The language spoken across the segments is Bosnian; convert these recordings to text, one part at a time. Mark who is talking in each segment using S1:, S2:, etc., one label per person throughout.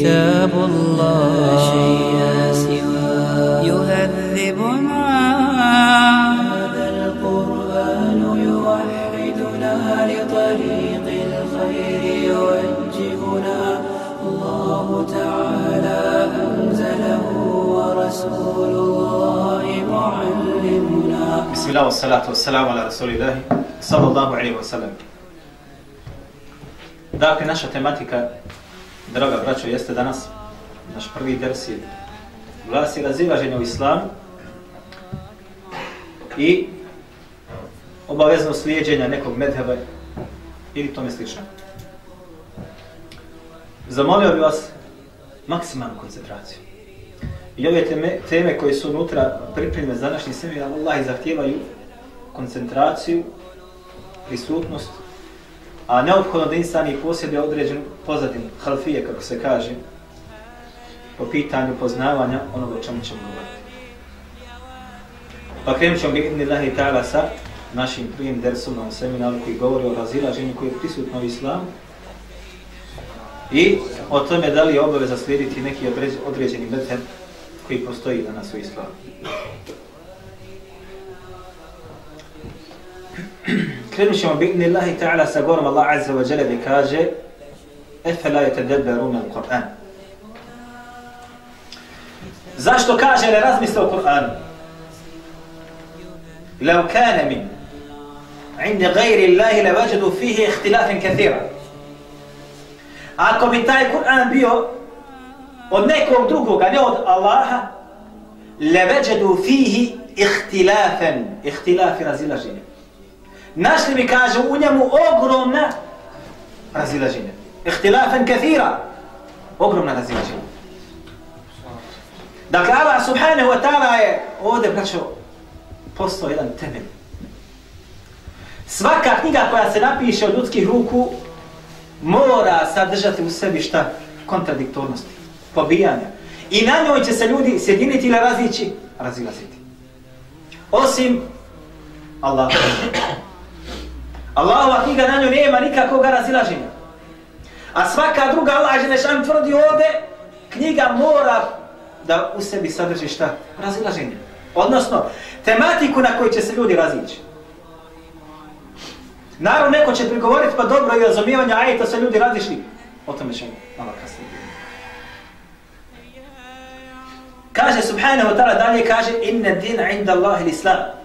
S1: كتاب الله. لا شيء سواه. يهذبنا. هذا القرآن يوحدنا لطريق الخير يوجهنا. الله تعالى أنزله ورسول الله معلمنا.
S2: بسم الله والصلاة والسلام على رسول الله صلى الله عليه وسلم. Dakle, naša tematika, draga braćo, jeste danas, naš prvi ders je glasi razilaženje u islamu i obavezno slijedženja nekog medheba ili tome slično. Zamolio bi vas maksimalnu koncentraciju. I ove teme, teme koje su unutra pripremljene za današnji semir, Allah zahtijevaju koncentraciju, prisutnost, a neophodno da insan i posjeduje određenu pozadinu, halfije, kako se kaže, po pitanju poznavanja onoga o čemu ćemo govoriti. Pa krenut ćemo biti Allahi ta'ala sa našim prvim dersom na seminaru koji govori o razilaženju koji je prisutno u islamu i o tome da li je obaveza slijediti neki određeni metem koji postoji danas u islamu. Ta'ala sa govorom Allah azza wa jale gdje kaže Efela je tedebberuna al-Qur'an. Zašto kaže ne razmisle o Kur'anu? لو كان من عند غير الله لوجدوا فيه اختلافا كثيرا Ako bi taj Kur'an bio od nekog drugog, a ne od Allaha, leveđedu fihi ihtilafan, ihtilafi razilaženja. Našli mi, kaže, u njemu ogromna razilaženja. Ihtilafen kathira, ogromna razilaženja. Dakle, Allah subhanahu wa ta'ala je ovdje, braćo, postao jedan temelj. Svaka knjiga koja se napiše od ljudskih ruku mora sadržati u sebi šta? Kontradiktornosti, pobijanja. I na njoj će se ljudi sjediniti ili razići, razilaziti. Osim Allah. Allahova knjiga na njoj nema nikakvog razilaženja. A svaka druga Allah je nešan tvrdi ovde, knjiga mora da u sebi sadrži šta? Razilaženje. Odnosno, tematiku na kojoj će se ljudi razići. Naravno, neko će prigovoriti, pa dobro i razumijevanje aj, to se ljudi razišli. O tome ćemo malo kasnije. Kaže Subhanahu wa ta'ala dalje, kaže Inna din inda Allahi l'Islam.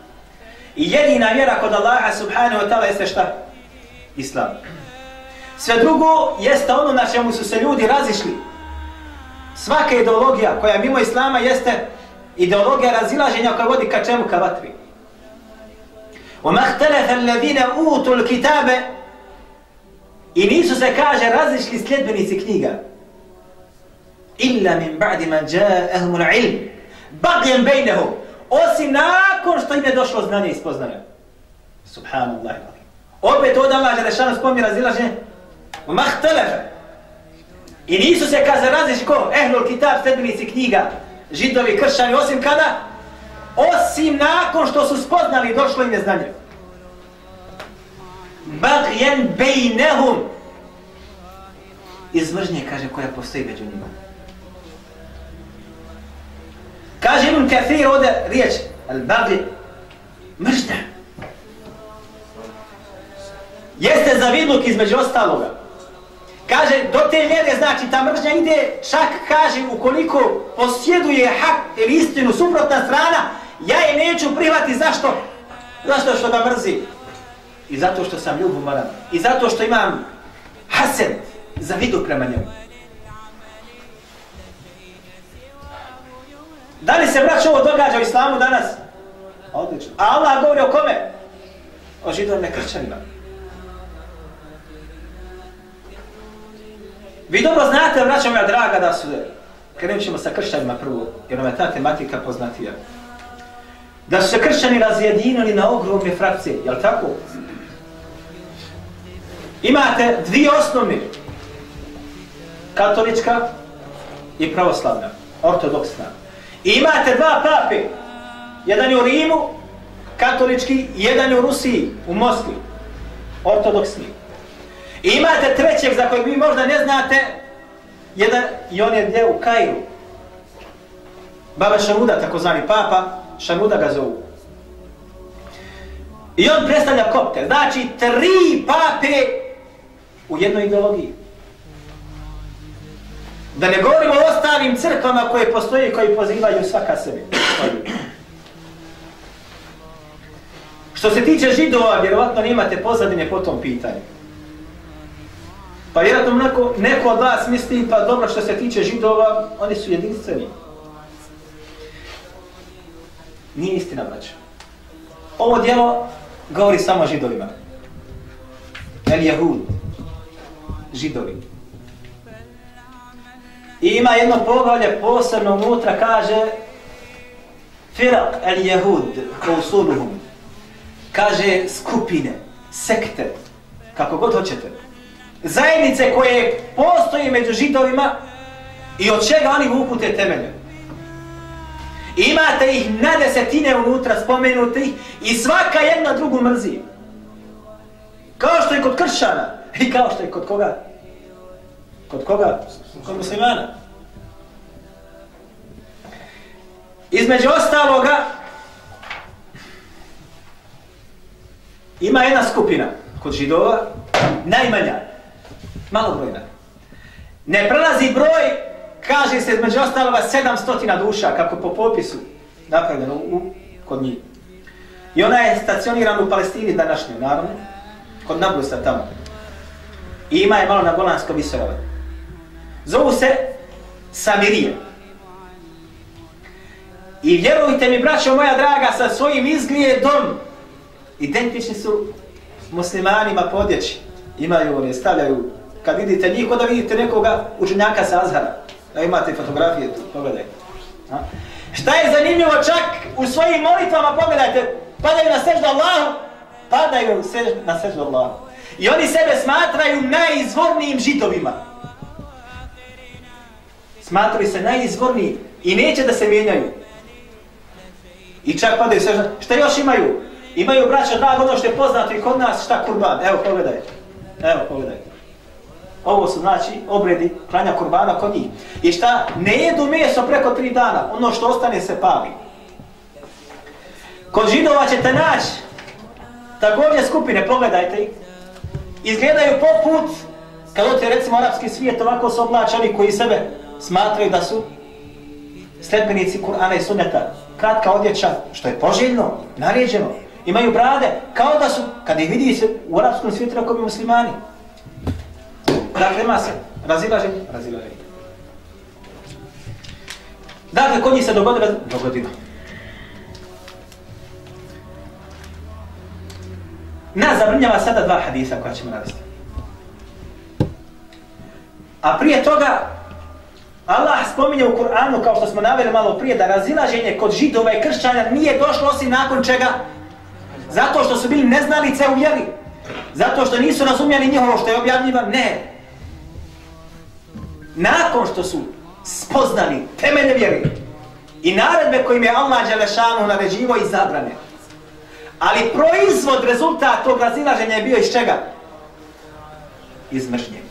S2: I jedina vjera kod Allaha Subhanahu wa ta'ala jeste šta? Islam. Sve drugo jeste ono na čemu su se ljudi razišli. Svaka ideologija koja mimo Islama jeste ideologija razilaženja koja vodi ka čemu? Ka vatri. وَمَا اخْتَلَفَ الَّذِينَ أُوتُوا الْكِتَابَ I nisu se, kaže, razišli sljedbenici knjiga. إِلَّا مِنْ بَعْدِ مَنْ جَاءَهُمُ الْعِلْمِ بَقْيًا بَيْنَهُمْ osim nakon što im je došlo znanje i spoznanje. Subhanallah. Opet od Allah Želešanu spomni razilaženje. Mahtelef. I nisu se kaze različi ko? Ehlul kitab, sedminici knjiga, židovi, kršani, osim kada? Osim nakon što su spoznali, došlo im je znanje. Bagjen bejnehum. Izmržnje, kaže, koja postoji među njima. Kaže Ibn Kathir ovdje riječ, al-bagli, mržnja. Jeste zavidluk između ostaloga. Kaže, do te mjere, znači, ta mržnja ide, čak kaže, ukoliko posjeduje hak ili istinu, suprotna strana, ja je neću prihvati, zašto? Zašto što da mrzi? I zato što sam ljubomoran. I zato što imam hased, zavidu prema njemu. Da li se braćo ovo događa u islamu danas? Odlično. A Allah govori o kome? O židovne kršćanima. Vi dobro znate, braćo moja draga, da su, krenut ćemo sa kršćanima prvo, jer nam je ta tematika poznatija. Da su se kršćani razjedinili na ogromne frakcije, jel tako? Imate dvije osnovne, katolička i pravoslavna, ortodoksna. I imate dva pape, jedan je u Rimu, katolički, jedan je u Rusiji, u Moskvi, ortodoksni. I imate trećeg za kojeg vi možda ne znate, jedan, i on je gdje u Kairu. Baba Šaruda, takozvani papa, Šaruda ga zovu. I on predstavlja kopte. Znači, tri pape u jednoj ideologiji. Da ne govorimo o ostalim crkvama koje postoje i koji pozivaju svaka sebe. Što se tiče židova, vjerovatno nemate pozadine po tom pitanju. Pa vjerojatno neko, neko od vas misli, pa dobro što se tiče židova, oni su jedinstveni. Nije istina, braćo. Ovo djelo govori samo židovima. El Jehud. Židovi. I ima jedno poglavlje posebno unutra, kaže Firak el Jehud, usuluhum. Kaže skupine, sekte, kako god hoćete. Zajednice koje postoje među židovima i od čega oni vuku te temelje. Imate ih na desetine unutra spomenutih i svaka jedna drugu mrzi. Kao što je kod kršana i kao što je kod koga? Kod koga? Kod muslimana. Između ostaloga ima jedna skupina kod židova, najmanja, malo brojna. Ne prelazi broj kaže se među ostaloga 700 duša, kako po popisu napravljeno u, kod njih. I ona je stacionirana u Palestini današnjoj, naravno, kod Nablusa tamo. I ima je malo na Golansko visorove. Zovu se Samirije. I vjerujte mi, braćo moja draga, sa svojim izgledom identični su muslimanima podjeći. Imaju one, stavljaju, kad vidite njih, onda vidite nekoga učenjaka sa Azhara. Da imate fotografije tu, pogledajte. A? Šta je zanimljivo čak u svojim molitvama, pogledajte, padaju na seždu Allahu, padaju sež, na seždu Allahu. I oni sebe smatraju najizvornijim židovima. Smatraju se najizvorniji i neće da se mijenjaju. I čak padaju sve. Šta još imaju? Imaju braća drag ono što je poznato i kod nas, šta kurban? Evo, pogledajte. Evo, pogledajte. Ovo su znači obredi klanja kurbana kod njih. I šta? Ne jedu meso preko tri dana. Ono što ostane se pali. Kod židova ćete naći također skupine, pogledajte ih. Izgledaju poput, kad ote recimo arapski svijet, ovako su oblačani koji sebe smatraju da su sledbenici Kur'ana i Sunneta. Kratka odjeća, što je poželjno, naređeno. Imaju brade, kao da su, kad ih vidi se u arapskom svijetu, ako bi muslimani. Dakle, ima se razilaženje, razilaženje. Dakle, kod njih se dogodilo, dogodilo. Nas zabrnjava sada dva hadisa koja ćemo navesti. A prije toga, Allah spominje u Kur'anu, kao što smo naveli malo prije, da razilaženje kod židova i kršćana nije došlo osim nakon čega? Zato što su bili neznalice u vjeri. Zato što nisu razumjeli njihovo što je objavljiva? Ne nakon što su spoznali temelje vjeri i naredbe kojim je Allah Đelešanu naređivo i zabrane. Ali proizvod, rezultat tog razilaženja je bio iz čega? Iz mržnje.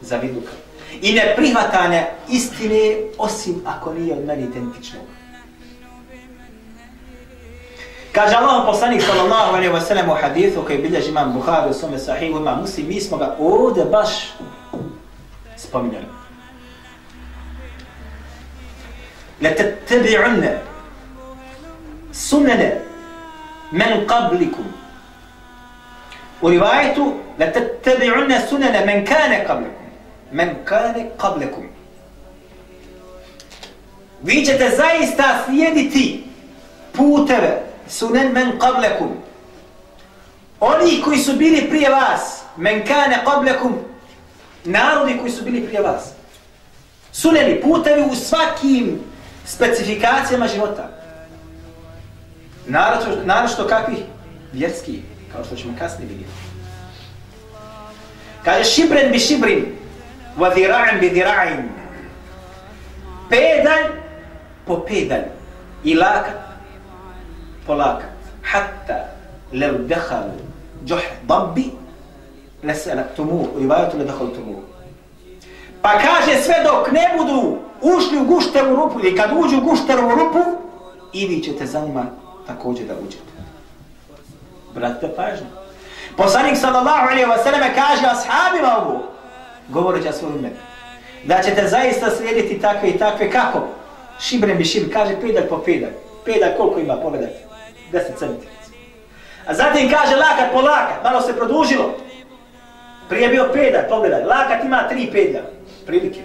S2: zavidluka I ne prihvatanja istine osim ako nije od meni identičnog. Kaže Allah poslanik sallallahu alaihi wa sallam u hadithu koji bilježi imam Bukhari u svome sahihu ima muslim, mi smo ga ovdje baš spominjali. لتتبعن سنن من قبلكم وروايته لتتبعن سنن من كان قبلكم men kane qablekum. Vi ćete zaista slijediti puteve sunen men qablekum. Oni koji su bili prije vas, men kane qablekum, narodi koji su bili prije vas, Suneni putevi u svakim specifikacijama života. Naravno kakvih Vjerski, kao što ćemo kasnije vidjeti. Kaže Šibren bi Šibrin, wa dhira'in bi dhira'in. Pedalj po pedalj i lakat po lakat. Hatta lev dakhal juh dabbi leselaktumu, u rivajatu le. Pa kaže sve dok ne budu ušli u gušteru rupu ili kad uđu u gušteru rupu, i vi ćete za njima također da uđete. Bratite pažnje. Poslanik sallallahu alaihi wa sallam kaže ashabima ovu, govoreći o svojom ime, da ćete zaista slijediti takve i takve kako? Šibrem bi šib, kaže pedalj po pedalj. Pedalj koliko ima, pogledajte. 10 cm. A zatim kaže lakat po lakat, malo se produžilo. Prije bio pedalj, pogledaj, lakat ima tri pedalja, prilike.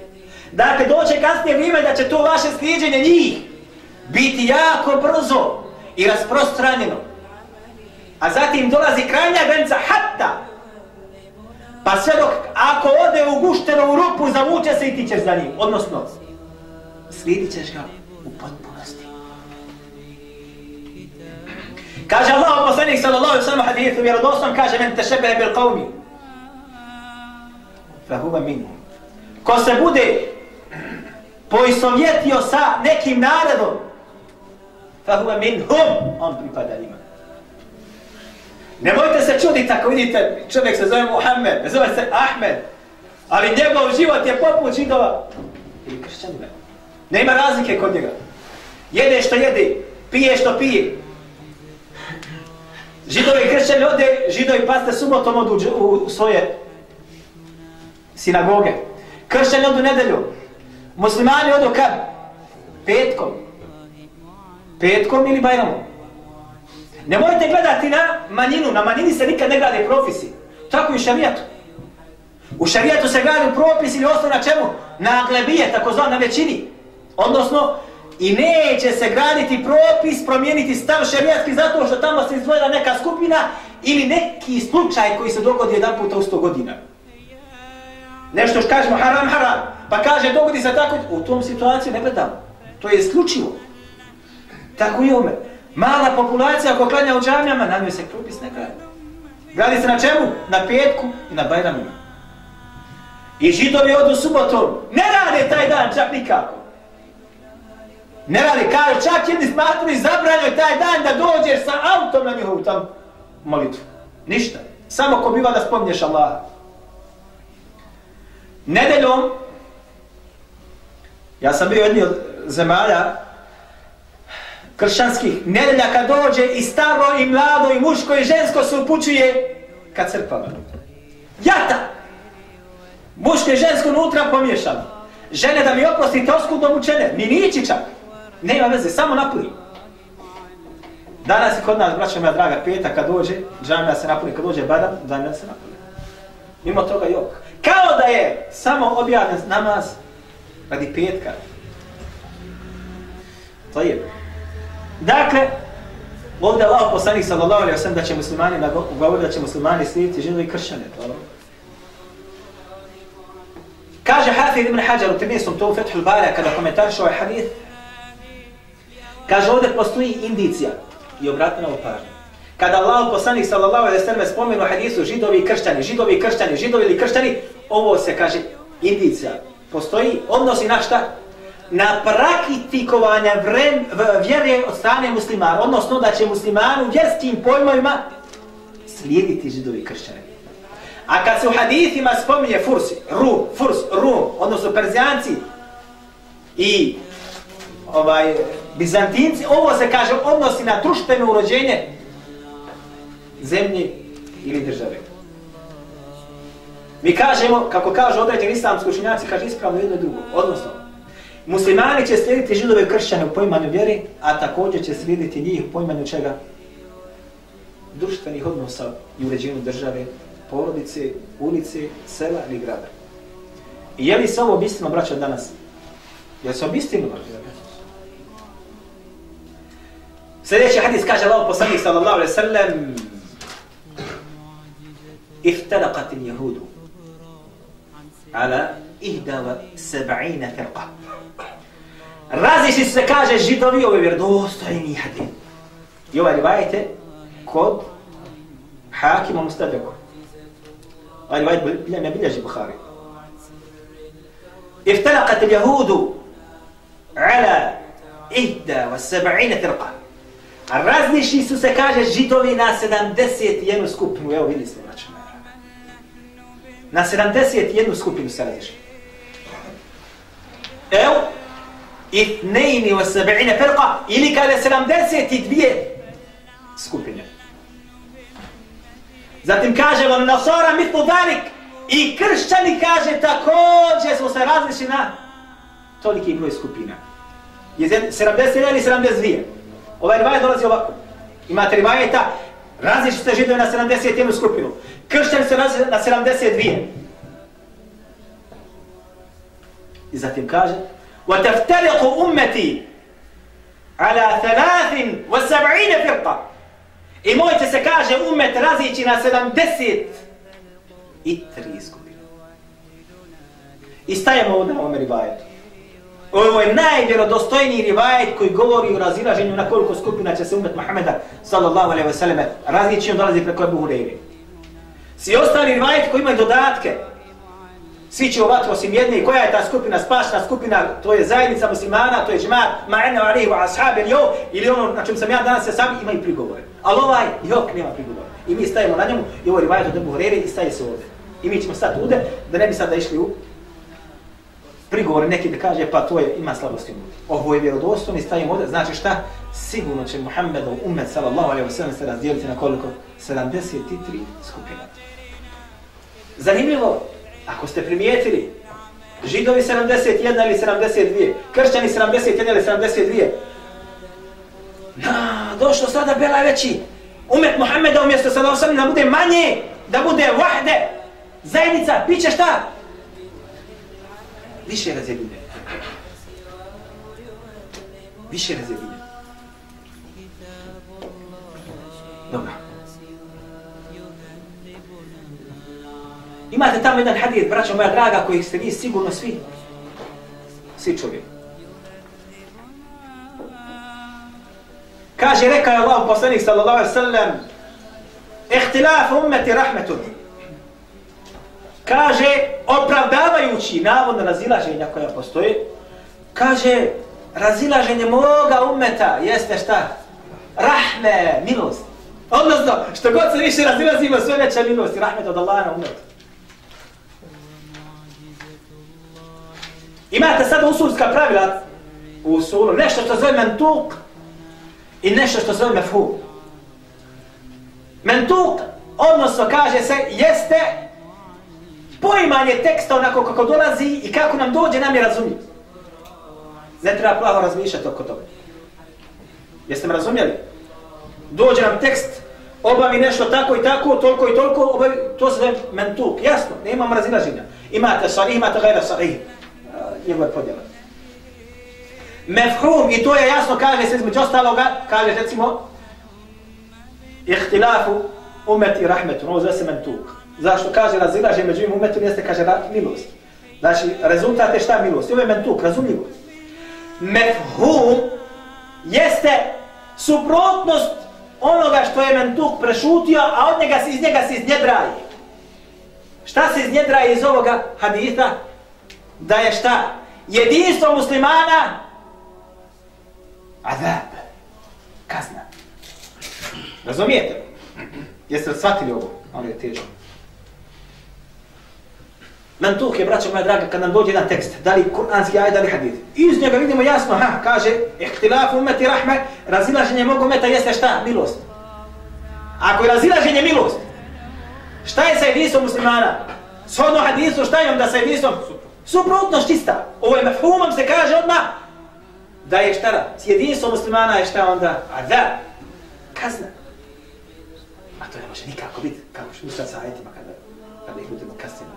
S2: Dakle, doće kasnije vrijeme da će to vaše slijedženje njih biti jako brzo i rasprostranjeno. A zatim dolazi krajnja granica hatta. Pa sve dok, ako ode u guštenu rupu, zavuče se i ti ćeš za njim. Odnosno, slijedit ćeš ga u potpunosti. Kaže Allah, poslanik sallallahu sallam hadithu, vjerodostom kaže, men tešebe bil qavmi. Fahuva minu. Ko se bude poisovjetio sa nekim narodom, fahuva minhum, on pripada njima. Nemojte se čuditi ako vidite, čovjek se zove Muhammed, ne zove se Ahmed, ali njegov život je poput židova ili kršćanima. Nema razlike kod njega. Jede što jede, pije što pije. Židovi i kršćani ode, židovi paste subotom odu u svoje sinagoge. Kršćani odu nedelju, Muslimani odu kad? Petkom. Petkom ili bajramom. Ne morate gledati na manjinu, na manjini se nikad ne grade propisi. Tako i u šarijatu. U šarijatu se grade propis ili osnov na čemu? Na glebije, tako zvan na većini. Odnosno, i neće se graditi propis, promijeniti stav šarijatski zato što tamo se izdvojila neka skupina ili neki slučaj koji se dogodi jedan puta u sto godina. Nešto što kažemo haram, haram. Pa kaže, dogodi se tako, u tom situaciju ne gledamo. To je isključivo. Tako i ome. Mala populacija ako klanja u džamijama, na njoj se propis ne gradi. Gradi se na čemu? Na petku i na bajramima. I židovi odu subotom. Ne rade taj dan, čak nikako. Ne rade, kaže, čak jedni smatruju zabranjoj taj dan da dođeš sa autom na njihovu tam molitvu. Ništa. Samo ko biva da spomnješ Allaha. Nedeljom, ja sam bio jedni od zemalja kršćanskih, nedelja kad dođe i staro i mlado i muško i žensko se upućuje ka crkvama. Jata! Muško i žensko unutra pomiješano. Žene da mi oprostite oskudno mučene, ni nići čak. Nema veze, samo napuni. Danas je kod nas, braćo moja draga, peta kad dođe, džamija se napuni, kad dođe badan, džamija se napuni. Mimo toga jok. Kao da je samo objavljen namaz radi petka. To je. Dakle, ovdje Allah poslanik sallallahu alaihi wasallam da će muslimani govori da će muslimani slijediti židovi i kršćane. Kaže Hafid ibn Hajar u Timisom to Fethul Bara kada komentariš ovaj hadith, kaže ovdje postoji indicija i obratno na pažnju. Kada Allah poslanik sallallahu alaihi wasallam spomenu hadisu židovi i kršćani, židovi i kršćani, židovi ili kršćani, ovo se kaže indicija. Postoji odnosi na šta? Na praktikovanje vrem, vjere od strane muslimana, odnosno da će muslimani u vjerskim pojmovima slijediti židovi i kršćani. A kad se u hadithima spominje Fursi, Rum, Furs, Rum, odnosno Perzijanci i ovaj, Bizantinci, ovo se kaže odnosi na društveno urođenje zemlje ili države. Mi kažemo, kako kažu određeni islamski učinjaci, kaže ispravno jedno drugo. Odnosno, muslimani će slijediti židove i kršćane u pojmanju vjeri, a također će slijediti njih u pojmanju čega? Društvenih odnosa i uređenju države, porodice, ulice, sela ili grada. I je li se ovo obistino braća danas? Je li se obistino braća? Sljedeći hadis kaže Allah poslanik sallallahu alaihi sallam افترقت اليهود على إهدى وسبعين فرقة Razišli se, kaže, židovi ove vjerodostojni hadin. I ovaj rivajete kod Hakima Mustadreku. Ovaj rivajet ne bilježi Bukhari. افترقت اليهود على إهدى والسبعين فرقة Razlišli su se, kaže, židovi na 71 skupinu. Evo, vidjeli smo, znači. Na 71 skupinu se razlišli. Evo, itnejni nejni o sebe'ine firqa, ili kada 72 skupine. Zatim kaže, on nasora mitlu dalik, i kršćani kaže, također smo se različili na toliki broj skupina. Je 71 ili 72? Ovaj rivajet dolazi ovako. Imate rivajeta, različite se židovi na 71 skupinu. Kršćani se različili na 72. I zatim kaže, وَتَفْتَرِقُ أُمَّتِي عَلَى ثَلَاثٍ وَسَبْعِينَ فِرْقَ I mojte se kaže umet razići na 70 i tri skupine. I stajemo ovdje na ovome rivajetu. Ovo je najvjerodostojniji rivajet koji govori o razilaženju na koliko skupina će se umet Muhammeda sallallahu alaihi wa sallam različiti on dolazi preko Ebu Hureyri. Svi ostali rivajet koji imaju dodatke, svi će vatru osim jedne, koja je ta skupina, spašna skupina, to je zajednica muslimana, to je džmat, ma'ene wa alihi wa ashab ili ovo, ili ono na čem sam ja danas se sam imaju prigovore. Ali ovaj, jok, nema prigovore. I mi stajemo na njemu, i ovo je rivajet od Ebu Hureyri i staje se ovdje. I mi ćemo sad ude, da ne bi sada išli u prigovore neki da kaže pa to je ima slabosti u Ovo je vjerodostojno i stavimo ovdje, znači šta? Sigurno će Muhammedov umet sallallahu alaihi wa sallam se razdijeliti na koliko? 73 skupina. Zanimljivo, ako ste primijetili, židovi 71 ili 72, kršćani 71 ili 72, na, došlo sada bela veći, umet Muhammeda umjesto sada alaihi da bude manje, da bude vahde, zajednica, bit će šta? više razjedine. Više razjedine. Dobro. Imate tamo jedan hadid, braćo moja draga, koji ste vi sigurno svi, svi čuli. Kaže, reka je Allah poslanik sallallahu alaihi sallam, ihtilaf ummeti rahmetun kaže, opravdavajući navodno razilaženja koja postoje, kaže, razilaženje moga ummeta jeste šta? Rahme, milost. Odnosno, što god se više razilazimo, sve veća milost i rahmet od Allaha na umetu. Imate sad usulska pravila u usulu, nešto što zove mentuk i nešto što zove mefhu. Mentuk, odnosno kaže se, jeste poimanje teksta onako kako dolazi i kako nam dođe, nam je razumljiv. Ne treba plaho razmišljati oko toga. Jeste me razumjeli? Dođe nam tekst, obavi nešto tako i tako, toliko i toliko, obavi, to se zove mentuk. Jasno, ne imamo razilaženja. Imate sarih, imate gajra sarih. Njegove podjela. Mefhum, i to je jasno, kaže se između ostaloga, kaže recimo, ihtilafu umet i rahmetun, ovo zove se mentuk. Zašto kaže razilaže među im umetom jeste kaže milost. Znači rezultat je šta milost? Ovo je mentuk, razumljivo. Mefhum jeste suprotnost onoga što je mentuk prešutio, a od njega se iz njega se iznjedraje. Šta se iznjedraje iz ovoga haditha? Da je šta? Jedinstvo muslimana azab. Kazna. Razumijete? Jeste li shvatili ovo? Ali je teško. Nam tuh je, braćo moja draga, kad nam dođe jedan tekst, da li kuranski ajed, da li hadith. Iz njega vidimo jasno, ha, kaže, ihtilaf umeti rahme, razilaženje mog umeta jeste šta? Milost. Ako je razilaženje milost, šta je sa jedinstvom muslimana? Shodno hadisu, šta je onda sa jedinstvom? Suprotnost čista. Ovo je mefhumom se kaže odmah da je šta? S jedinstvom muslimana je šta onda? A da, kazna. A to ne može nikako biti, kako što sad sa ajetima kada, kada ih budemo kasnije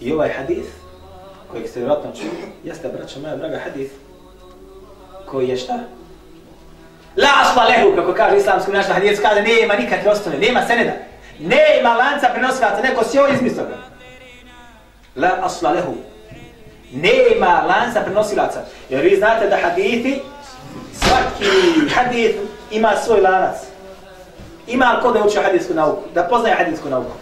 S2: I ovaj hadith, kojeg ste vjerojatno čuli, jeste, braćo moja draga, hadith koji je šta? La asla lehu, kako kaže islamski naš hadith, kaže nema nikakve osnove, nema seneda, nema lanca prenosilaca, neko si ovo izmislio. La asla lehu, nema lanca prenosilaca, jer vi znate da hadithi, svaki hadith ima svoj lanac. Ima ko da uči hadithsku nauku, da poznaje hadithsku nauku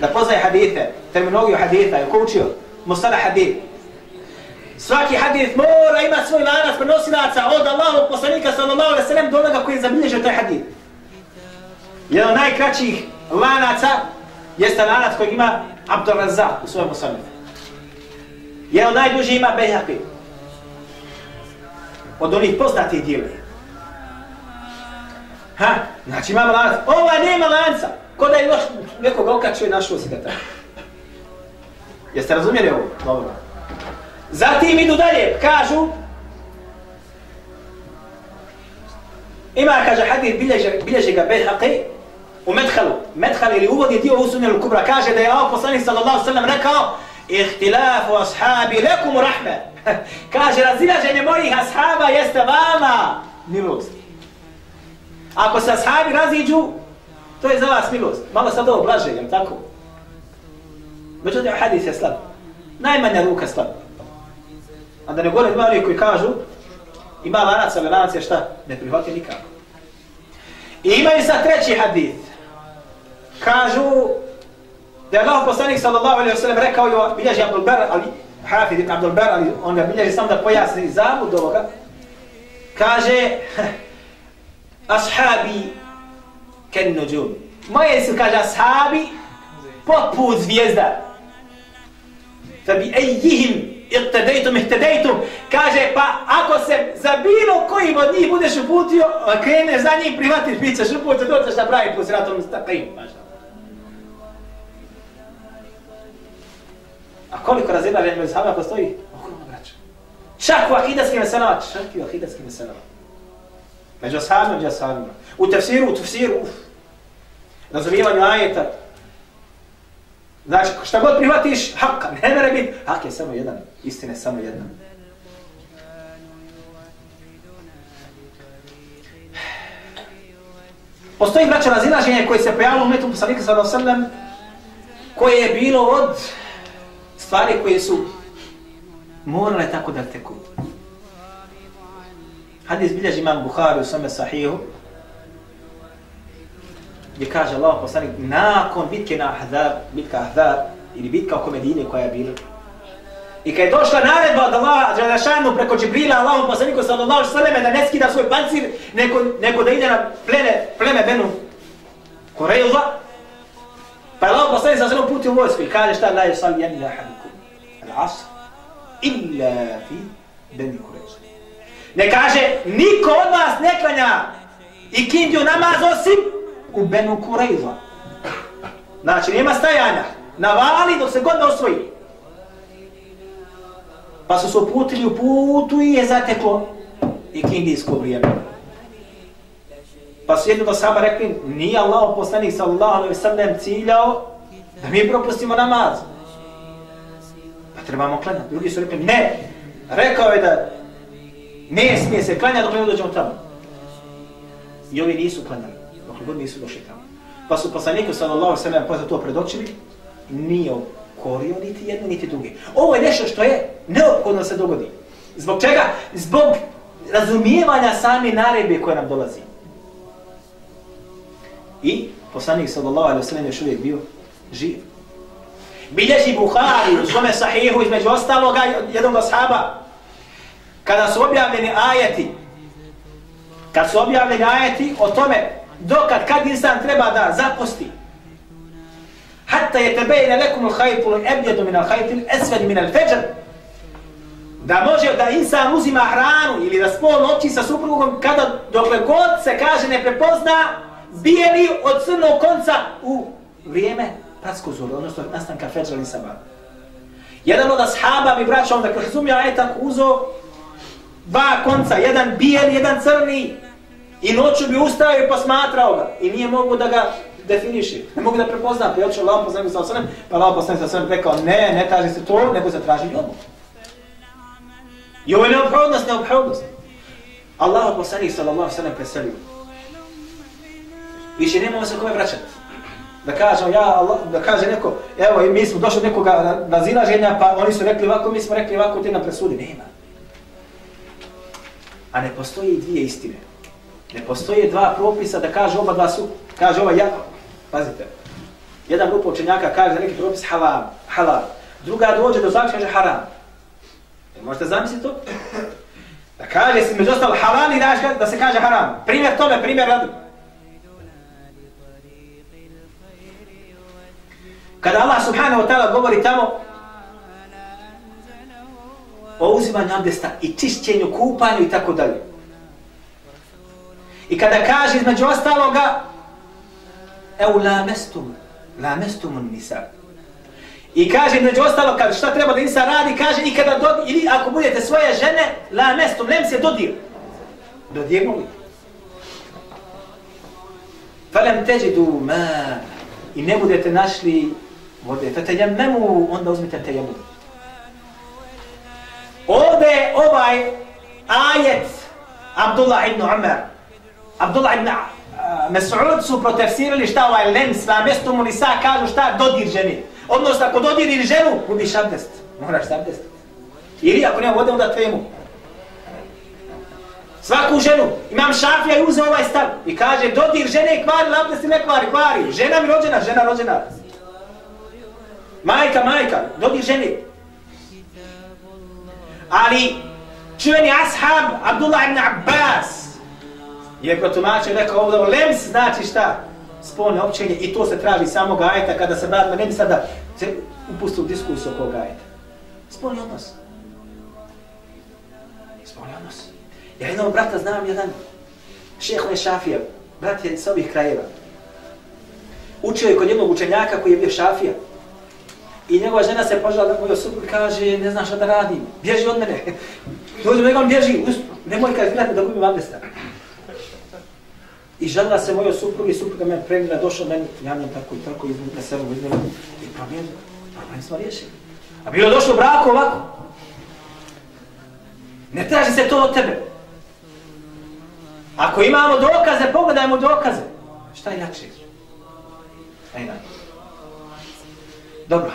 S2: da poznaje hadithe, terminologiju haditha. je ko učio? Mustala hadith. Svaki hadith mora ima svoj lanac prenosilaca od Allahog poslanika sallallahu alaihi sallam do onoga koji je zabilježio taj hadith. Jedan od najkraćih lanaca jeste lanac kojeg ima Abdur Razak u svojom osamljetu. Jedan najduži ima Bejhaqi. Od onih poznatih dijela. Ha, znači imamo lanac. Ova nema lanca. Ko da je još nekog okačio i našao si ga tamo. Jeste razumjeli ovo? Dobro. Zatim idu dalje, kažu, ima, kaže, hadith bilježe, bilježe ga Bejhaqi u Medhalu. Medhal ili uvod je dio u sunjelu kubra. Kaže da je ovo poslanik sallallahu sallam rekao Ihtilafu ashabi lekum rahme. kaže, razilaženje mojih ashaba jeste vama milost. Ako se ashabi raziđu, To je za vas milost. Malo sad ovo blaže, jel tako? Međutim, hadis je slab. Najmanja ruka slab. A da ne govorim ima koji kažu, ima lanac, ali lanac je šta? Ne prihvati nikako. I imaju sad treći hadis. Kažu da je Allah poslanik sallallahu alaihi wa sallam rekao jo, bilježi Abdul Bar, ali Hafid ibn Abdul Bar, ali on ga bilježi sam da pojasni zamud ovoga. Kaže, ashabi ken nuđum. Moje su, kaže, ashabi, poput zvijezda. Fa bi ejihim iqtadejtum ihtadejtum. Kaže, pa ako se za bilo kojim od njih budeš uputio, kreneš za njih prihvatiš, bit ćeš uputio, doćeš na pravi put, sratom stakim. A koliko razina među sahabima postoji? Ogromno braća. Čak u akidaskim meselama, čak i u akidaskim meselama. Među sahabima, među sahabima. U tefsiru, u tefsiru, uf. Razumijevanju ajeta. Znači, šta god prihvatiš, haka, ne mere biti. Hak je samo jedan, istina je samo jedna. Postoji braća razilaženje koje se pojavilo u metu poslanika sallahu sallam, koje je bilo od stvari koje su morale tako da teku. Hadis bilježi imam Bukhari u svome sahihu, gdje kaže Allah poslanik, nakon bitke na Ahzab, bitka Ahzab, ili bitka oko Medine koja je bila, I kad je došla naredba od Allaha Đalašanu preko Džibrila, Allahom poslaniku sallallahu sallam, da ne skida svoj pancir, neko, neko da ide na plene, pleme Benu Korejza, pa je Allahom poslanik sallallahu sallam putio vojsku i kaže šta la je sal jen al asr, illa fi Beni Korejza. Ne kaže, niko od vas ne klanja i kindju namaz osim u Benu Kurejza. Znači, nema stajanja. Navali dok se god ne osvoji. Pa su se uputili u putu i je zateklo i kindijsko vrijeme. Pa su jedno do sama rekli, nije Allah poslanik sallallahu alaihi sallam ciljao da mi propustimo namaz. Trebamo klanjati. Drugi su rekli, ne. Rekao je da ne smije se klanjati dok ne dođemo tamo. I ovi nisu klanjali, dok god nisu došli tamo. Pa su poslaniku sallallahu sallam posle to predočili, nije korio niti jedno niti drugi. Ovo je nešto što je neophodno se dogodi. Zbog čega? Zbog razumijevanja same naredbe koje nam dolazi. I poslanik sallallahu alaihi sallam još uvijek bio živ. Bilježi Buhari u svome sahihu između ostaloga jednog ashaba kada su objavljeni ajeti kad su objavljeni ajeti o tome dokad kad insan treba da zaposti. Hatta yatabayyana lakum al-khayt al-abyad min al-khayt al-aswad min al-fajr da može da insan uzima hranu ili da spol noći sa suprugom kada dokle god se kaže ne prepozna bijeli od crnog konca u vrijeme pratsko zore, odnosno nastanka Fedža ili sabah. Jedan od ashaba mi braća onda kroz razumio ajetak uzo dva konca, jedan bijel, jedan crni i noću bi ustao i posmatrao ga i nije mogu da ga definiši. Ne mogu da prepoznam, pa je očeo lao poslanik sa osrem, pa lao poslanik sa osrem rekao ne, ne traži se to, nego se traži ljubav. I ovo je neophodnost, neophodnost. Allah poslanik sallallahu sallam preselio. Više nemamo se kome vraćati. Da kažem ja, Allah, da kaže neko, evo mi smo došli nekoga razilaženja, pa oni su rekli ovako, mi smo rekli ovako, ti nam presudi. Nema. A ne postoji dvije istine. Ne postoje dva propisa da kaže oba dva su, kaže ova ja, pazite, jedan grupa učenjaka kaže neki propis halal, halal, druga dođe do zakona kaže haram. E, možete zamisliti to? Da kaže se među ostalo halal i da se kaže haram. Primjer tome, primjer radu. Kada Allah subhanahu wa ta'ala govori tamo o uzimanju abdesta i čišćenju, kupanju i tako dalje. I kada kaže između ostaloga Eu la mestum, la mestum nisa. I kaže između ostalo kad šta treba da insan radi, kaže i kada dodi, ili ako budete svoje žene, la mestum, nem se dodir. Dodirnu li? Falem teđidu ma i ne budete našli vode. Fetejemmemu, onda uzmite tejemmu. Ovde ovaj ajet Abdullah ibn Umar, Abdullah ibn eh, Mas'ud su protefsirali šta ovaj lens na mjestu mu nisa kažu šta dodir ženi. Odnosno ako dodiri ženu, gubiš abdest. Moraš se abdest. Ili ako nema vode, onda tvemu. Svaku ženu, imam šafija i uze ovaj stav i kaže dodir žene i kvari, abdest ne kvari, kvari. Žena mi rođena, žena rođena. Majka, majka, dodir žene. Ali čuveni ashab Abdullah ibn Abbas je protumačio rekao ovdje lems znači šta? Spolne općenje i to se traži samo gajeta kada se vratimo, ne bi sada se upustio u diskusiju oko gajeta. Spolni odnos. Spolni odnos. Ja jednog brata znam, jedan šehove šafija, brat je s ovih krajeva. Učio je kod jednog učenjaka koji je bio šafija. I njegova žena se požela da moj suprug kaže, ne znam šta da radim, bježi od mene. Dođe nego on bježi, nemoj kaže, gledajte da gubim abdesta. I žalila se mojoj suprugi, supruga me premila, došla meni, ja nam tako i tako, izbog na sebe, izbog i problem, problem smo riješili. A bilo došlo brako ovako. Ne traži se to od tebe. Ako imamo dokaze, pogledajmo dokaze. Šta je jače? Ajde, daj. Dobro.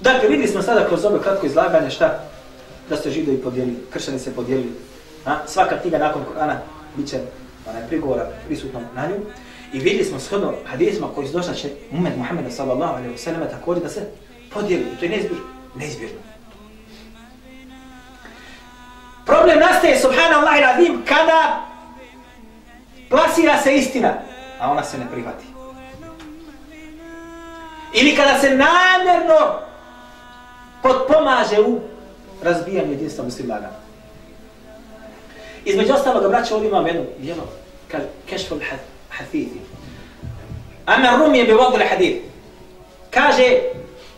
S2: Dakle, vidjeli smo sada kroz ovo kratko izlaganje šta da se židovi podijeli, kršćani se podijeli. A? Svaka knjiga nakon Korana bit će onaj prigovora prisutnom na nju. I vidjeli smo shodno hadisma koji su došli će umet Muhammeda sallallahu alaihi wa sallam također da se podijeli. To je neizbježno. Neizbježno. Problem nastaje, subhanallah i radim, kada plasira se istina, a ona se ne prihvati. Ili kada se namjerno potpomaže u razbijanju jedinstva muslimana. Između ostalog, braće, ovdje imam jedno djelo, kaže, kešful hathithi. Amer Rumi je bi vodile hadith. Kaže,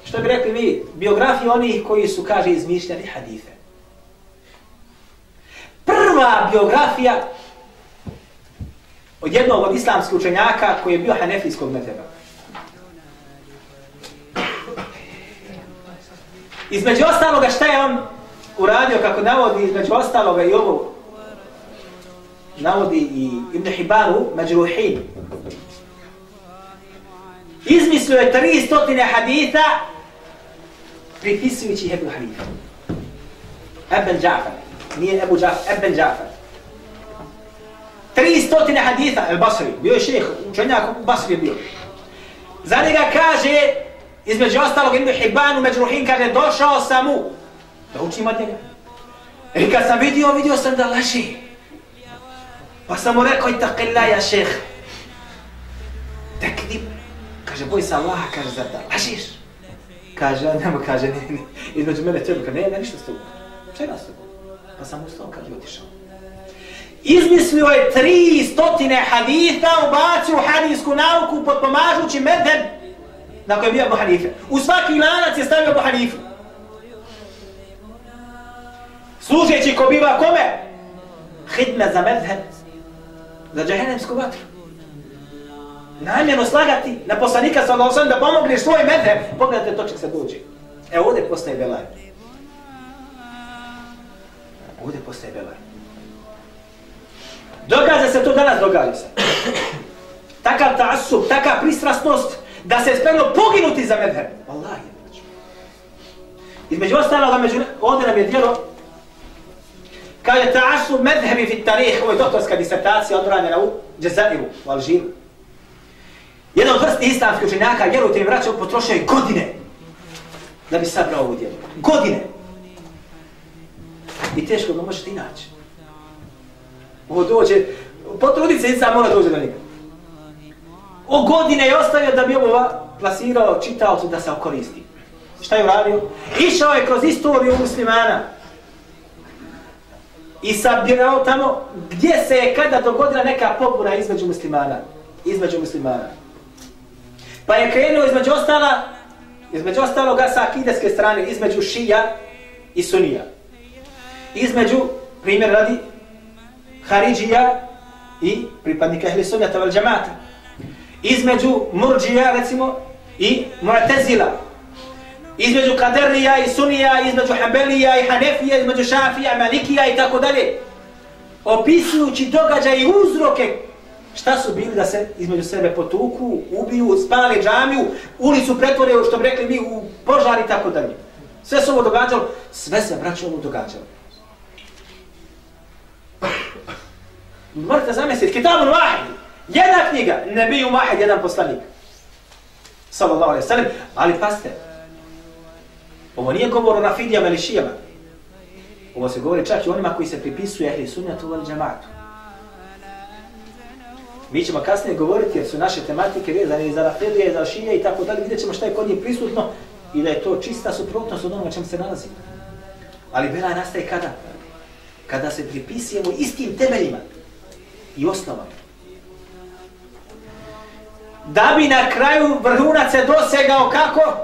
S2: što bi rekli mi, biografije onih koji su, kaže, izmišljali hadife. Prva biografija od jednog od islamskih učenjaka koji je bio hanefijskog meteba. Između ostaloga šta je on uradio kako navodi između ostaloga i ovo navodi i Ibn Hibanu Mađruhin. Izmislio je tri stotine haditha pripisujući Ebu Hanifa. Eben Džafar. Nije Ebu Džafar, Eben Džafar. Tri stotine haditha, El Basri. Bio je šeheh, učenjak Basri je bio. Za njega kaže između ostalog Ibn Hibanu Međruhin kaže došao sam mu da učim od njega. I kad sam vidio, vidio sam da laži. Pa sam mu rekao, itaqilla ja šeh. Tekdib. Kaže, boj se Allaha, kaže, zar da lažiš? Kaže, a nema, kaže, ne, ne, između mene tebe, kaže, ne, ne, ništa s tobom. Čega s tobom? Pa sam ustao, kaže, otišao. Izmislio je tri stotine haditha, ubacio hadijsku nauku, potpomažući medheb na kojem je Abu Hanife. U svaki lanac je stavio Abu Hanife. Služeći ko biva kome? Hidme za medhem, za džahenemsku vatru. Namjerno slagati na poslanika sa Allahom da pomogne svoj medhem. Pogledajte to čak se dođe. E ovdje postaje belaj. Ovdje postaje belaj. Događa se to danas, događa se. Takav tasub, takav pristrasnost da se spremno poginuti za medhem. Wallahi. Između ostaloga, među, ovdje nam je dijelo kaže ta'asu medhebi fit tarih, ovo je doktorska disertacija odbranjena u Džezairu, u Alžiru. Jedan od vrsti islamskih učenjaka, vjerujte mi, vraćao, potrošio je godine da bi sabrao ovu djelu. Godine. I teško ga možete inaći. Ovo dođe, potrudit se insan mora dođe do njega. O godine je ostavio da bi ovo plasirao čitaocu da se okoristi. Šta je uradio? Išao je kroz istoriju muslimana. I sabirao tamo gdje se je kada dogodila neka pobuna između muslimana. Između muslimana. Pa je krenuo između ostala, između ostaloga sa akideske strane, između šija i sunija. Između, primjer radi, Haridžija i pripadnika ehli sunnata val džamata. Između Murđija, recimo, i Mu'tezila. Između Kaderija i Sunija, između Hanbelija i Hanefija, između Šafija, Malikija i tako dalje. Opisujući događaje i uzroke šta su bili da se između sebe potuku, ubiju, spale džamiju, ulicu pretvore, što bi rekli mi, u požar i tako dalje. Sve se ovo događalo, sve se vraća ovo događalo. Morate zamisliti, kitabun vahid, jedna knjiga, ne biju vahid, jedan poslanik. Sallallahu alaihi sallam, ali paste, ovo nije govor o rafidijama ili šijama. Ovo se govori čak i onima koji se pripisuju ehli sunnatu ili džamatu. Mi ćemo kasnije govoriti jer su naše tematike vezane za rafidije, za šije i tako dalje. Vidjet ćemo šta je kod njih prisutno i da je to čista suprotnost od onoga čem se nalazi. Ali bela nastaje kada? Kada se pripisujemo istim temeljima i osnovama. Da bi na kraju vrhunac se dosegao kako?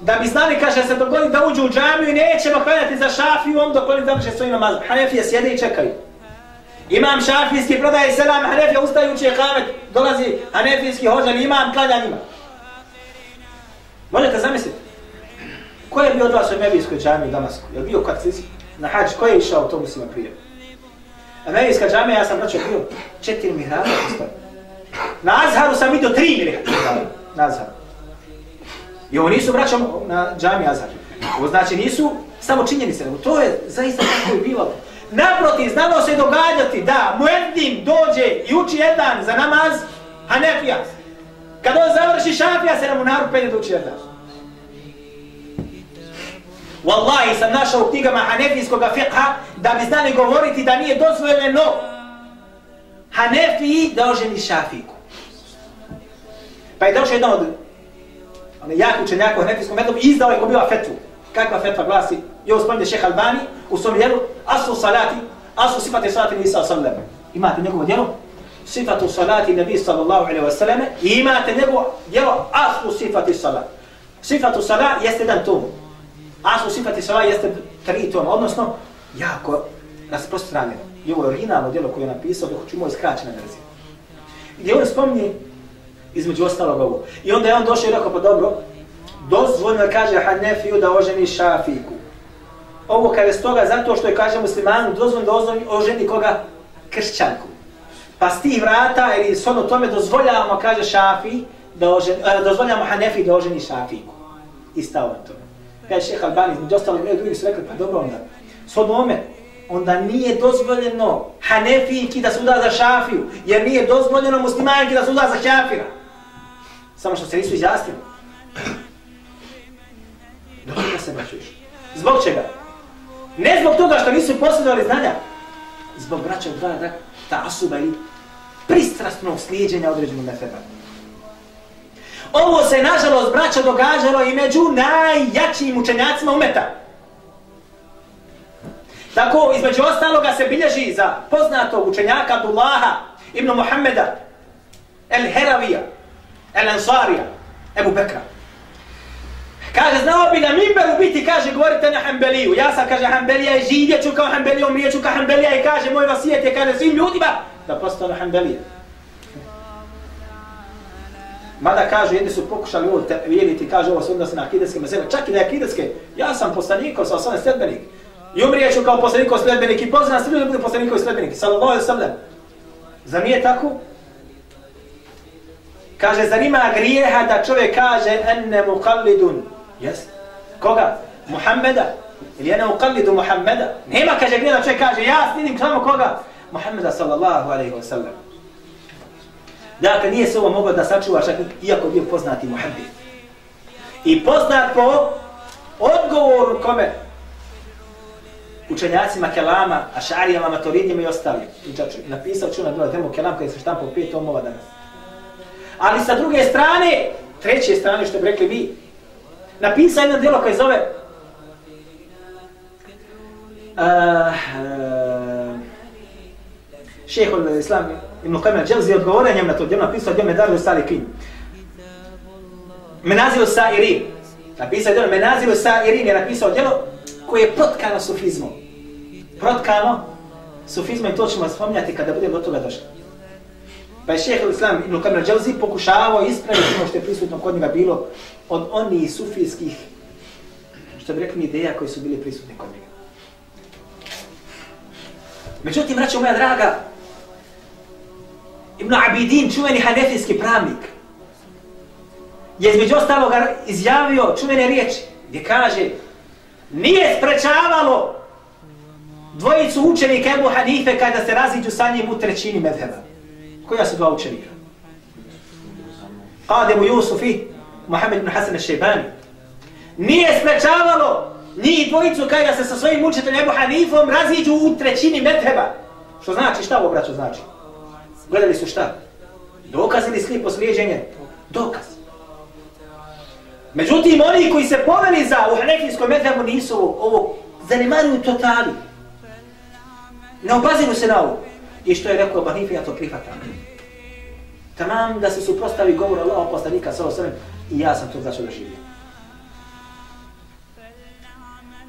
S2: Da bi znali, kaže, se dogodi da uđu u džamiju i nećemo klanjati za šafiju, on dok oni završe svojima mazom. Hanefije sjede i čekaju. Imam šafijski prodaje selam, Hanefija ustajući je kamet, dolazi Hanefijski hođan, imam klanja njima. Možete zamisliti? Ko je bio od vas u Mebijskoj džamiji u Damasku? Je bio kad si na hađ? Ko je išao autobusima prije? Mebijska džamija, ja sam braćo bio četiri mihraba. Na Azharu sam vidio tri mihraba. Na Azharu. I ovo nisu braćom na džami Azhar. Ovo znači nisu samo činjenice, nego to je zaista tako je bilo. Naproti, znalo se događati da muedin dođe i uči jedan za namaz Hanefija. Kad on završi šafija, se na munaru penje da uči jedan. Wallahi sam našao u knjigama Hanefijskog fiqha da bi znali govoriti da nije dozvoljeno Hanefiji da oženi šafiku. Pa je došao jedan od onaj jak učenjak u Hanefijskom metodu izdao je ko bila fetvu. Kakva fetva glasi? Jo ovo spominje šeha Albani u svom dijelu Asu salati, Asu sifate salati Nisa sallam. Imate njegovo djelo? Sifatu salati Nabi sallallahu alaihi wa sallam. I imate njegovo djelo Asu sifati salat. Sifatu salat jeste jedan tom. Asu sifati salat jeste tri tom. Odnosno, jako rasprostranjeno. I ovo je originalno djelo koje je napisao, dok ću moj skraćena verzija. Gdje on spominje između ostalog ovo. I onda je on došao i rekao, pa dobro, dozvoljno kaže Hanefiju da oženi šafiku. Ovo kada je stoga zato što je, kaže muslimanu, dozvoljno da oženi, oženi koga? Kršćanku. Pa s tih vrata, ili s ono tome, dozvoljavamo, kaže šafi, da oženi, uh, dozvoljavamo Hanefi da oženi šafiku. I stao na to. Kaže šeha Albani, između ostalog, ne drugi su rekli, pa dobro onda. S ome, onda nije dozvoljeno Hanefijki da suda za šafiju, jer nije dozvoljeno muslimanki da suda za šafira. Samo što se nisu izjasnili. Dobro da se braćuješ. Zbog čega? Ne zbog toga što nisu posjedovali znanja. Zbog braća od dva, ta asuba i pristrastnog slijedženja određenog meteba. Ovo se, nažalost, braća događalo i među najjačijim učenjacima umeta. Tako, između ostaloga se bilježi za poznatog učenjaka Abdullaha ibn Muhammeda, El Heravija, El Ansarija, Ebu Bekra. Kaže, znao bi na mimberu biti, kaže, govorite na Hanbeliju. Ja sam, kaže, Hanbelija i živjet ću kao Hanbelija, umrijet ću kao Hanbelija i kaže, moj vasijet je, kaže, svim ljudima da postanu Hanbelije. Mada kaže, jedni su pokušali ovo vidjeti, kaže, ovo se odnosi na akideske mesele. Čak i na akideske, ja sam poslanikov, sa osnovne stedbenik. I umrijeću kao poslanikov sljedbenik i poznan svi ljudi budu poslanikov sljedbenik. Sallallahu alaihi sallam. Zar nije tako? Kaže, zar ima grijeha da čovjek kaže enne muqallidun? Jes. Koga? Muhammeda. Ili ene muqallidu Muhammeda. Nema, kaže, grijeha da čovjek kaže, ja slidim samo koga? Muhammeda sallallahu alaihi wa sallam. Dakle, nije se ovo moglo da sačuva čak iako bio poznati Muhammed. I poznat po odgovoru kome? Učenjacima Kelama, Ašarijama, Maturidijama i ostalim. Napisao ću na druga temu Kelam koji se štampao pet tomova danas. Ali sa druge strane, treće strane što bi rekli vi, napisao jedno djelo koje zove uh, uh, šehol islam Ibn Qayyim al-Jawzi odgovorio njem na to djelo, napisao djelo Medalu Salikin. Menazilu Sa'irin. Napisao djelo Menazilu Sa'irin je napisao djelo koje je protkano sufizmom. Protkano sufizma i to ćemo spominjati kada budemo do toga došli. Pa je šehe Islam Ibn Kamil Džavzi pokušavao ispraviti ono što je prisutno kod njega bilo od onih sufijskih, što bi rekli ideja koji su bili prisutni kod njega. Međutim, braćo moja draga, Ibn Abidin, čuveni hanefijski pravnik, je između ostaloga izjavio čuvene riječi, gdje kaže, nije sprečavalo dvojicu učenika Ebu Hanife kada se raziđu sa njim u trećini medheba. Koja su dva učenika? Ademu Jusuf i Mohamed ibn Hasan al-Shaybani. Nije sprečavalo njih dvojicu kada se sa svojim učiteljem Ebu Hanifom raziđu u trećini medheba. Što znači, šta ovo braćo znači? Gledali su šta? Dokaz ili slijepo slijeđenje? Dokaz. Međutim, oni koji se poveli za u hanefijskom medhebu nisu ovo ovo zanimaruju totali. Ne obaziru se na ovo. I što je rekao Banife, ja to prihvatam. Tamam da se suprostavi govor Allaha poslanika sa osrem i ja sam to začeo da živim.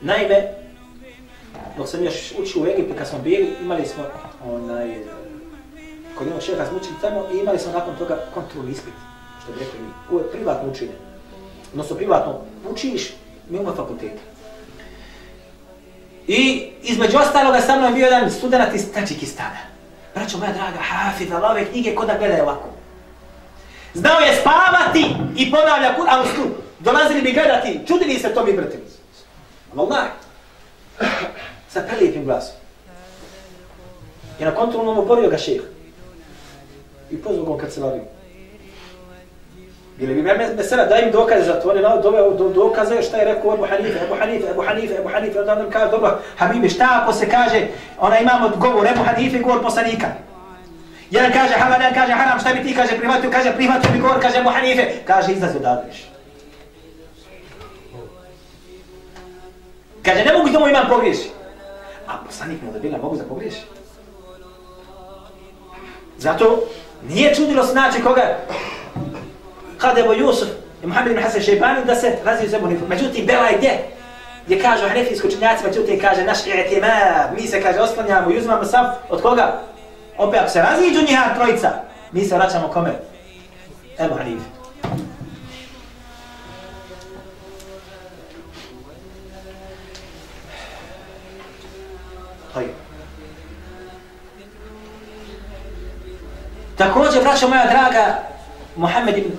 S2: Naime, dok sam još učio u Egiptu, kad smo bili, imali smo onaj, kod jednog šeha smo učili tamo i imali smo nakon toga kontrolni ispit, što bi rekli mi. Ovo je privatno učenje. Odnosno privatno učiš mimo fakulteta. I između ostaloga sa mnom je bio jedan student iz Tačikistana. Braćo moja draga, hafiz, Allah, ove knjige kod da gledaju ovako. Znao je spavati i ponavlja Kur'an u snu. Dolazili bi gledati, čudili se to mi brtili. Allah, sa prelijepim glasom. I na kontrolnom oborio ga šeha i pozvao ga kad se lavio. Jer bi me mesela, daj im dokaze za to, on navod doveo do, dokaze šta je rekao Ebu Hanife, Ebu Hanife, Ebu Hanife, Ebu Hanife, onda nam kaže, dobro, Habibi, šta ako se kaže, ona imamo govor Ebu Hanife, govor poslanika. Jedan kaže halal, jedan kaže haram, šta bi ti kaže prihvatio, kaže prihvatio bi govor, kaže Ebu Hanife, kaže izlazi odadneš. Kaže, ne mogu da mu imam pogriješi. A poslanik ne odabila, mogu da pogriješi. Zato Nije čudilo znači koga? Kada je Jusuf i Muhammed ibn Hasan Šeibani da se razviju zebu Hanifu. Međutim, Bela je gdje? Gdje kažu Hanefijsko činjaci, međutim kaže naš i'tima, mi se kaže oslanjamo i uzmamo sav od koga? Opet ako se raziđu njiha trojica, mi se vraćamo kome? Ebu Hanifu. Također, braćo moja draga, Muhammed ibn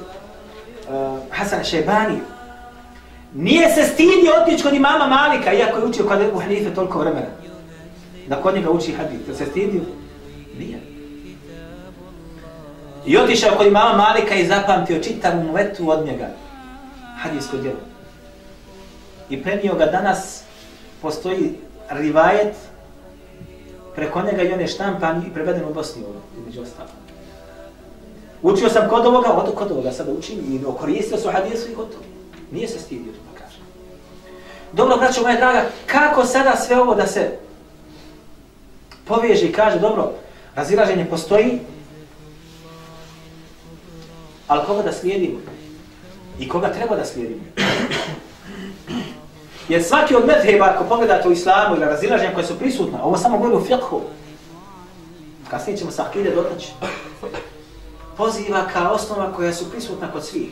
S2: uh, Hasan Šebani, nije se stidio otići kod imama Malika, iako je učio kod Ebu Hanife toliko vremena. Da kod njega uči hadith. Je se stidio? Nije. I otišao kod imama Malika i zapamtio čitavu muvetu od njega. Hadijsko djelo. I prenio ga danas, postoji rivajet, preko njega i on je štampan i preveden u Bosni, između ostalog. Učio sam kod ovoga, odo kod ovoga sada učim i okoristio su hadijesu i gotovo. Nije se stidio to da kaže. Dobro, braćo moja draga, kako sada sve ovo da se poveže i kaže, dobro, razilaženje postoji, ali koga da slijedimo? I koga treba da slijedimo? Jer svaki od medheba, ako pogledate u islamu ili razilaženja koje su prisutna, ovo samo govori u fiqhu, kasnije ćemo sa akide dotaći, poziva ka osnova koja su prisutna kod svih.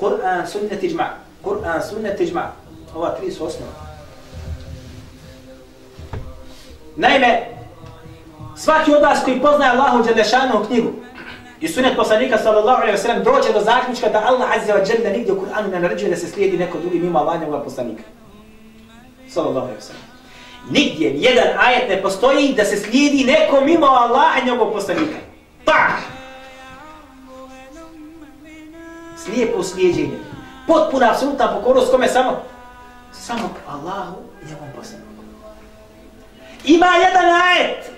S2: Kur'an, sunnet, iđma. Kur'an, sunnet, iđma. Ova tri su osnova. Naime, svaki od vas koji poznaje Allahu Đelešanu knjigu i sunnet poslanika sallallahu alaihi wa sallam dođe do zaključka da Allah azza wa jalla nigdje u Kur'anu ne naređuje da se slijedi neko drugi mimo Allahovog poslanika. Sallallahu alaihi wa sallam. Nigdje, jedan ajet ne postoji da se slijedi neko mimo Allaha i njegovog poslanika. Pa! Slijepo slijedjenje. Potpuna, apsolutna pokornost kome samo? Samo Allahu i njegovom poslaniku. Ima jedan ajet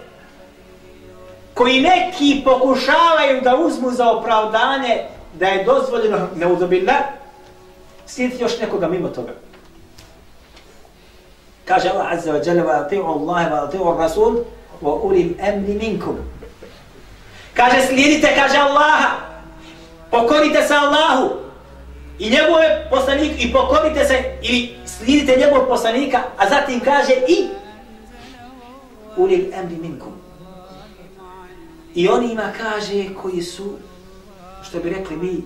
S2: koji neki pokušavaju da uzmu za opravdanje da je dozvoljeno neudobilna slijediti još nekoga mimo toga. Kaže Allah Azza wa Jalla wa ati'u Allahe, wa ati'u Rasul wa ulim emni minkum. Kaže slijedite, kaže Allaha, pokorite se Allahu i njegove poslaniku i pokorite se i slijedite njegovog poslanika, a zatim kaže i ulil emri minkum. I onima kaže koji su, što bi rekli mi,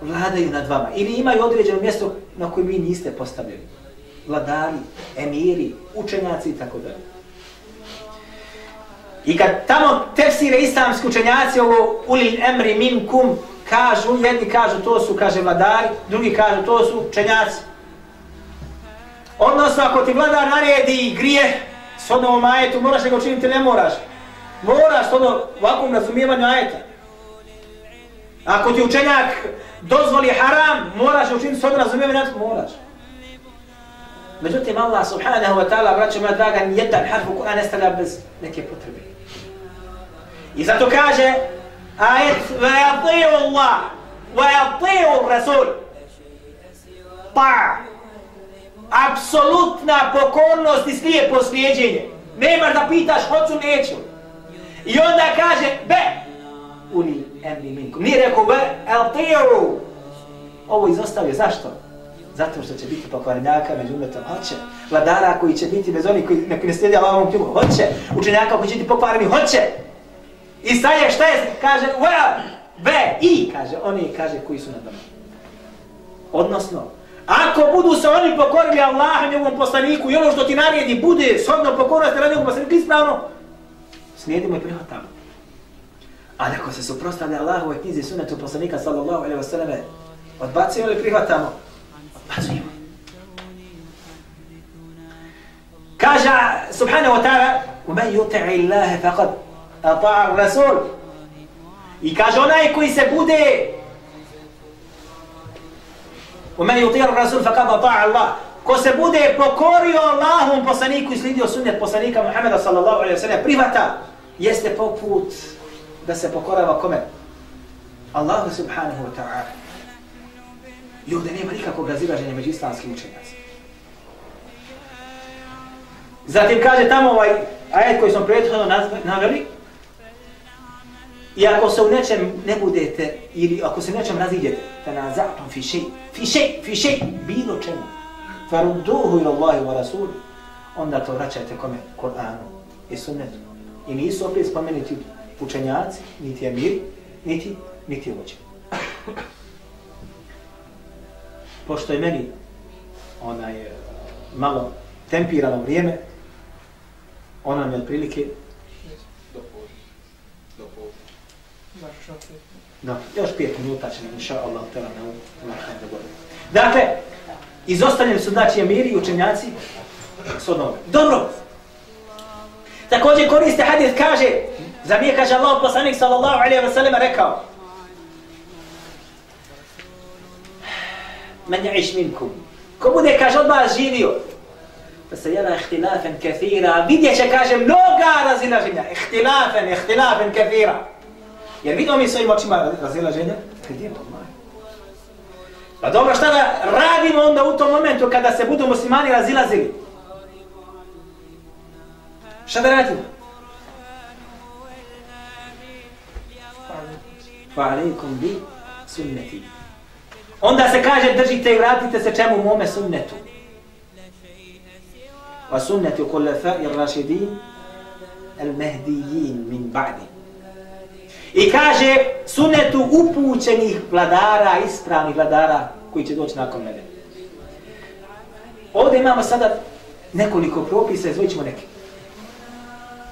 S2: vladaju nad vama. Ili imaju određeno mjesto na koje vi niste postavljeni. Vladari, emiri, učenjaci i tako dalje. I kad tamo tefsire islamski učenjaci ovo ulil emri minkum kažu, jedni kažu to su, kaže vladari, drugi kažu to su učenjaci. Odnosno, ako ti vladar naredi grije s odnovom ajetu, moraš ga učiniti, ne moraš. Moraš ono ovakvom razumijevanju ajeta. Ako ti učenjak dozvoli haram, moraš učiniti s odnovom razumijevanju ajeta, moraš. Međutim, Allah subhanahu wa ta'ala, braćo moja draga, jedan harf u Kur'an ne stavlja bez neke potrebe. I zato kaže, ajet, va yatiju Allah, va yatiju Rasul. Pa, apsolutna pokornost i slijepo slijedženje. Nemaš da pitaš, hoću, neću. I onda kaže, be, uli emri minkum. Nije rekao, be, el. Ovo izostavio, zašto? Zato što će biti pokvarnjaka među umetom, hoće. Vladara koji će biti bez onih koji ne, slijedi Allahovom knjigu, hoće. Učenjaka koji će biti pokvarni, hoće. I sad je, šta je, kaže, well, be, i, kaže, oni, kaže, koji su na domu. Odnosno, ako budu se oni pokorili Allahom njegovom poslaniku i ono što ti naredi bude shodno pokornosti na njegovom poslaniku ispravno, slijedimo i prihvatamo. Ali ako se suprostavlja Allahove knjizi sunetu poslanika sallallahu alaihi wa sallam, odbacujemo ili prihvatamo? Odbacujemo. Kaže subhanahu wa ta'ala وَمَنْ يُطِعِ اللَّهِ فَقَدْ أَطَعَ الرَّسُولِ I kaže onaj koji se bude وَمَنْ يُطِعَ الرَّسُولِ فَقَدْ أَطَعَ اللَّهِ Ko se bude pokorio Allahom poslaniku i slidio sunnet poslanika Muhammeda sallallahu alaihi wa sallam, prihvata, jeste poput da se pokorava kome? Allahu subhanahu wa ta'ala. I ovdje nema nikakvog razilaženja među islamskim učenjacima. Zatim kaže tamo ovaj ajet koji smo prethodno naveli, I ako se u nečem ne budete, ili ako se nečem raziđete, fa na za'tom fi šej, fi šej, fi šej, bilo čemu, fa rudduhu ila Allahi wa Rasulu. onda to vraćajte kome? Kur'anu i sunnetu. I nisu opet spomenuti učenjaci, niti emiri, niti, niti vođe. Pošto je meni onaj, uh, malo tempirano vrijeme, ona mi otprilike Da, još pet minuta ćemo, inša Allah, tela na umakaj da govorim. Dakle, izostavljeni su znači emiri i učenjaci s odnoga. Dobro. Također koriste hadis, kaže, za mi je, kaže Allah, poslanik sallallahu alaihi wa sallam rekao, Men je iš minkum. Ko bude, kaže, od vas živio, da se jela ihtilafen kathira, vidjet će, kaže, mnoga razilaženja, ihtilafen, ihtilafen kathira. Jer vidimo mi svojim očima razilaženja? Gdje Allah? Pa dobro, šta da radimo onda u tom momentu kada se budu muslimani razilazili? Šta da radimo? Fa'alikum bi sunneti. Onda se kaže držite i vratite se čemu mome sunnetu. Wa sunneti u i rašidin al mehdijin min ba'di. I kaže sunnetu upućenih vladara, ispravnih vladara koji će doći nakon mene. Ovdje imamo sada nekoliko propisa, izvojit ćemo neke.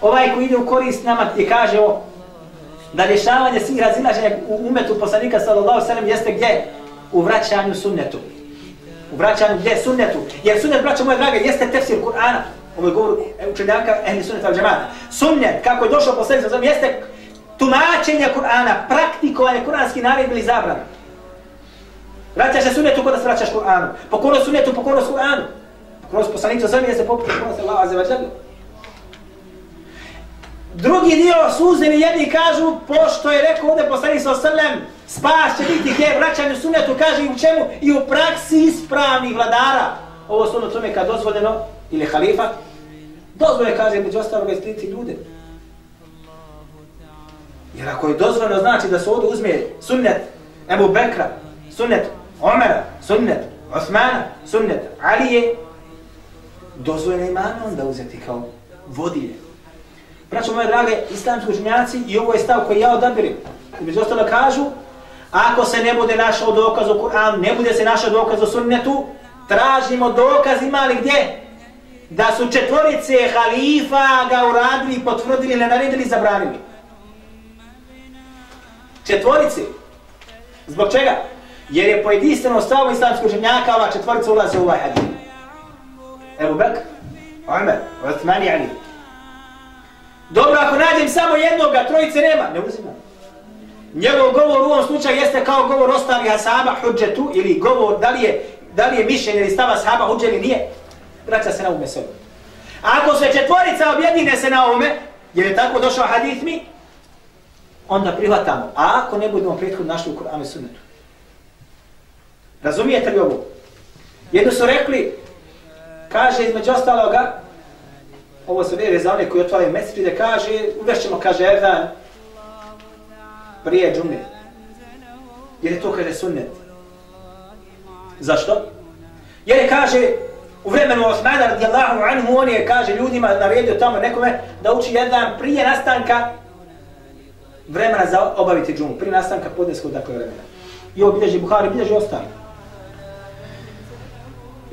S2: Ovaj koji ide u korist nama i kaže o da rješavanje svih razilaženja u umetu poslanika sallallahu sallam jeste gdje? U vraćanju sunnetu. U vraćanju gdje? Sunnetu. Jer sunnet, braćo moje drage, jeste tefsir Kur'ana. Ovo je govor e, učenjaka ehli sunneta al džemata. Sunnet, kako je došao poslanik sallallahu jeste tumačenja Kur'ana, praktikovanje kur'anski naredbi ili zabrana. Vraćaš se sunnetu kada se vraćaš Kur'anu. Pokorno sunnetu, pokorno Kur'anu. Kroz poslanicu sallallahu se poput pokorno se Allah azza wa jalla. Drugi dio suzeni jedni kažu, pošto je rekao ovdje poslanik sa srlem, spas će biti gdje vraćanju sunetu, kaže i u čemu? I u praksi ispravnih vladara. Ovo su ono tome kad dozvoljeno, ili halifa, dozvoljeno kaže među ostalog istriti ljude. Jer ako je dozvoljeno znači da se ovdje uzme sunnet Ebu Bekra, sunnet Omera, sunnet Osmana, sunnet Alije, dozvoljeno imamo onda uzeti kao vodilje. Braćo moje drage, islamski učenjaci, i ovo je stav koji ja odabirim. I među ostalo kažu, ako se ne bude našao dokaz u Kur'anu, ne bude se našao dokaz u sunnetu, tražimo dokaz imali gdje? Da su četvorice halifa ga uradili, potvrdili, ne naredili, zabranili. Četvorice. Zbog čega? Jer je pojedinstveno stavu islamskog ženjaka ova četvorica ulaze u ovaj hadin. Ebu Bekr, Omer, Uthmani Ali. Dobro, ako nađem samo jednoga, trojice nema, ne uzimam. Njegov govor u ovom slučaju jeste kao govor ostalih ashaba hudžetu ili govor da li je, da li je mišljenje ili stava ashaba hudže ili nije. Vraća se na ume sebe. Ako se četvorica objedine se na ume, jer je tako došao hadith mi, onda prihvatamo. A ako ne budemo prethodno našli u Kur'anu i sunnetu. Razumijete li ovo? Jedno su rekli, kaže između ostaloga, ovo se vjeri za one koji otvaraju mesečide, kaže, uvešćemo, kaže, Erdan, prije džume. Jer je to, kaže, sunnet. Zašto? Jer je, kaže, u vremenu Osmana radijallahu anhu, on je, kaže, ljudima naredio tamo nekome da uči jedan prije nastanka vremena za obaviti džumu, prije nastanka podneskog, dakle, vremena. I ovo bilježi Buhari, bilježi ostali.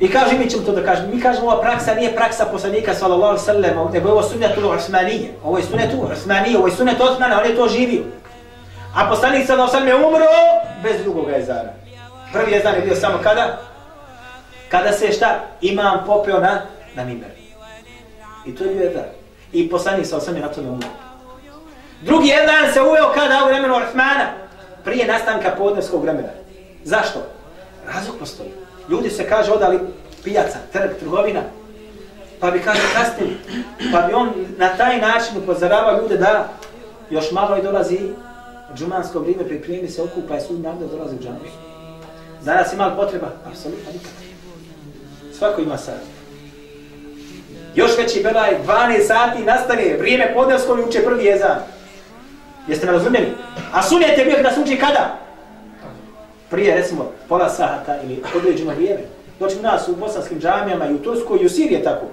S2: I kaže mi ćemo to da kažemo. Mi kažemo ova praksa nije praksa poslanika sallallahu alaihi sallam, nego je ovo sunnetul Osmanije. Ovo je sunnetu Osmanije, ovo je sunnet Osmana, on je to živio. A poslanik sallallahu alaihi sallam, je umro bez drugog ezana. Prvi ezan je bio samo kada? Kada se šta? Imam popeo na, na mimber. I to je bio ezan. I poslanik sallallahu alaihi sallam, je na tome umro. Drugi ezan se uveo kada u vremenu Osmana, prije nastanka podnevskog vremena. Zašto? Razlog postoji ljudi se kaže odali pijaca, trg, trgovina, pa bi kaže kasnili, pa bi on na taj način upozoravao ljude da još malo i dolazi džumansko vrijeme, pripremi se, okupa i sud naroda dolazi u džanu. Danas ima li potreba? Apsolutno nikad. Svako ima sad. Još veći belaj, 12 sati nastane, vrijeme podnevsko i uče prvi jezan. Jeste me razumjeli? A sunjet je bio da se uči kada? prije recimo pola sata ili određeno vrijeme. Doći nas u bosanskim džamijama i u Turskoj i u Siriji tako.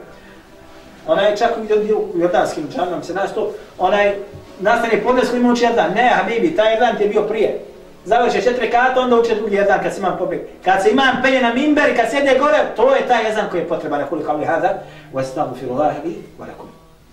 S2: Onaj čak i u jordanskim džamijama se nas to, onaj nastane podnesko ima uči jedan. Ne, Habibi, taj jedan ti je bio prije. Završe četiri kata, onda uče drugi jedan kad se imam pobjeg. Kad se imam penje na mimber i kad sjede gore, to je taj jedan koji je potreban. Nekoli li hada, wa stavu filu wa lakum.